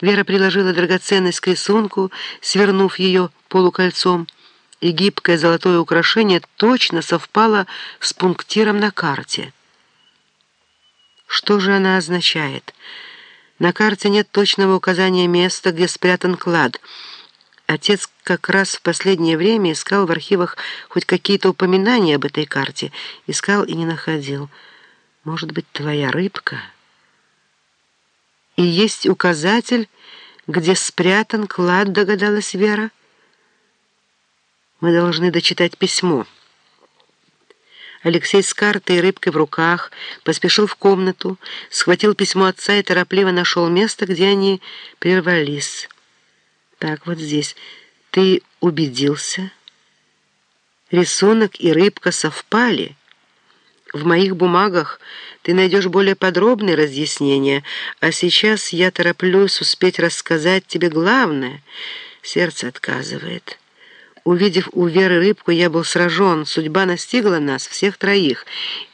Вера приложила драгоценность к рисунку, свернув ее полукольцом, и гибкое золотое украшение точно совпало с пунктиром на карте. Что же она означает? На карте нет точного указания места, где спрятан клад. Отец как раз в последнее время искал в архивах хоть какие-то упоминания об этой карте. Искал и не находил. Может быть, твоя рыбка? И есть указатель, где спрятан клад, догадалась Вера. Мы должны дочитать письмо. Алексей с картой и рыбкой в руках поспешил в комнату, схватил письмо отца и торопливо нашел место, где они прервались. Так, вот здесь. Ты убедился? Рисунок и рыбка совпали. В моих бумагах ты найдешь более подробные разъяснения, а сейчас я тороплюсь успеть рассказать тебе главное. Сердце отказывает». Увидев у Веры рыбку, я был сражен. Судьба настигла нас, всех троих.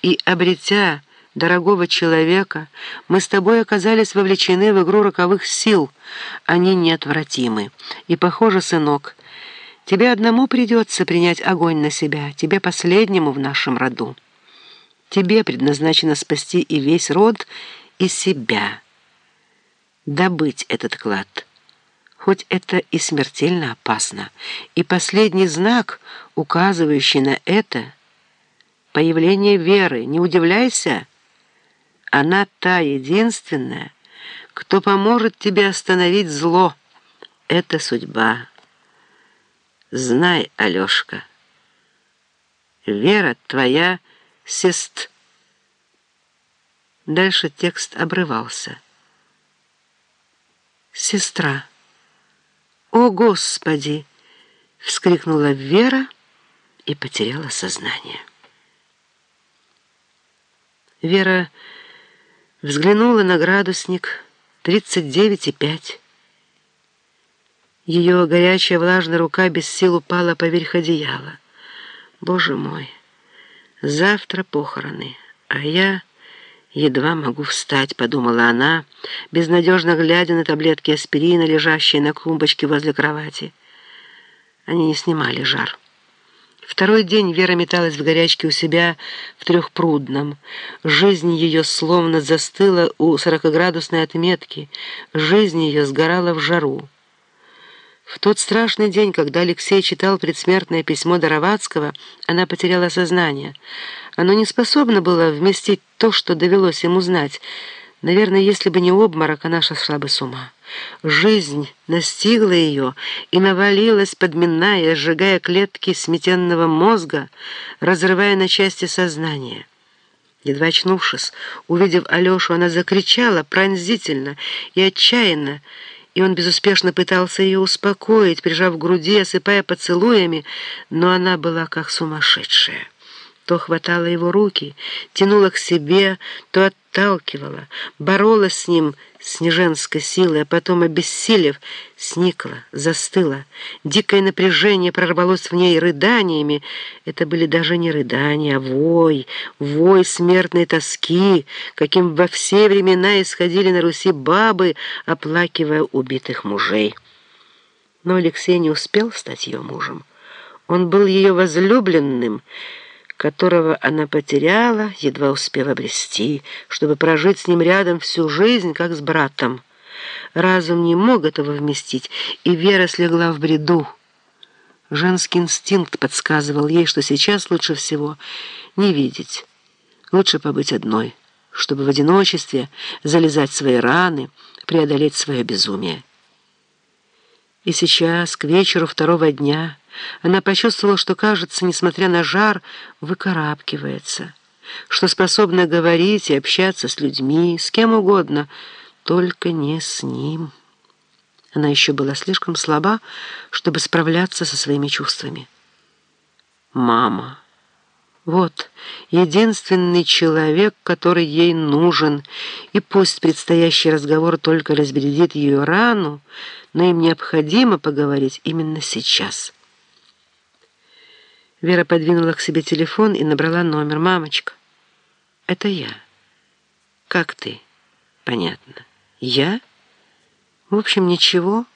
И, обретя дорогого человека, мы с тобой оказались вовлечены в игру роковых сил. Они неотвратимы. И, похоже, сынок, тебе одному придется принять огонь на себя, тебе последнему в нашем роду. Тебе предназначено спасти и весь род, и себя. Добыть этот клад» хоть это и смертельно опасно. И последний знак, указывающий на это, появление веры. Не удивляйся, она та единственная, кто поможет тебе остановить зло. Это судьба. Знай, Алешка, вера твоя сест. Дальше текст обрывался. Сестра. «О, Господи!» — вскрикнула Вера и потеряла сознание. Вера взглянула на градусник 39,5. Ее горячая влажная рука без сил упала поверх одеяла. «Боже мой! Завтра похороны, а я...» «Едва могу встать», — подумала она, безнадежно глядя на таблетки аспирина, лежащие на клумбочке возле кровати. Они не снимали жар. Второй день Вера металась в горячке у себя в Трехпрудном. Жизнь ее словно застыла у сорокоградусной отметки. Жизнь ее сгорала в жару. В тот страшный день, когда Алексей читал предсмертное письмо Доровацкого, она потеряла сознание. Оно не способно было вместить то, что довелось ему знать. Наверное, если бы не обморок, она сошла бы с ума. Жизнь настигла ее и навалилась, подминая, сжигая клетки сметенного мозга, разрывая на части сознание. Едва очнувшись, увидев Алешу, она закричала пронзительно и отчаянно, и он безуспешно пытался ее успокоить, прижав к груди, осыпая поцелуями, но она была как сумасшедшая. То хватала его руки, тянула к себе, то отталкивала, боролась с ним с неженской силой, а потом, обессилев, сникла, застыла. Дикое напряжение прорвалось в ней рыданиями. Это были даже не рыдания, а вой, вой смертной тоски, каким во все времена исходили на Руси бабы, оплакивая убитых мужей. Но Алексей не успел стать ее мужем. Он был ее возлюбленным, которого она потеряла, едва успела обрести, чтобы прожить с ним рядом всю жизнь, как с братом. Разум не мог этого вместить, и Вера слегла в бреду. Женский инстинкт подсказывал ей, что сейчас лучше всего не видеть, лучше побыть одной, чтобы в одиночестве залезать свои раны, преодолеть свое безумие. И сейчас, к вечеру второго дня, она почувствовала, что, кажется, несмотря на жар, выкарабкивается, что способна говорить и общаться с людьми, с кем угодно, только не с ним. Она еще была слишком слаба, чтобы справляться со своими чувствами. «Мама». Вот единственный человек, который ей нужен, и пусть предстоящий разговор только разбередит ее рану, но им необходимо поговорить именно сейчас». Вера подвинула к себе телефон и набрала номер. «Мамочка, это я». «Как ты?» «Понятно. Я?» В общем, ничего,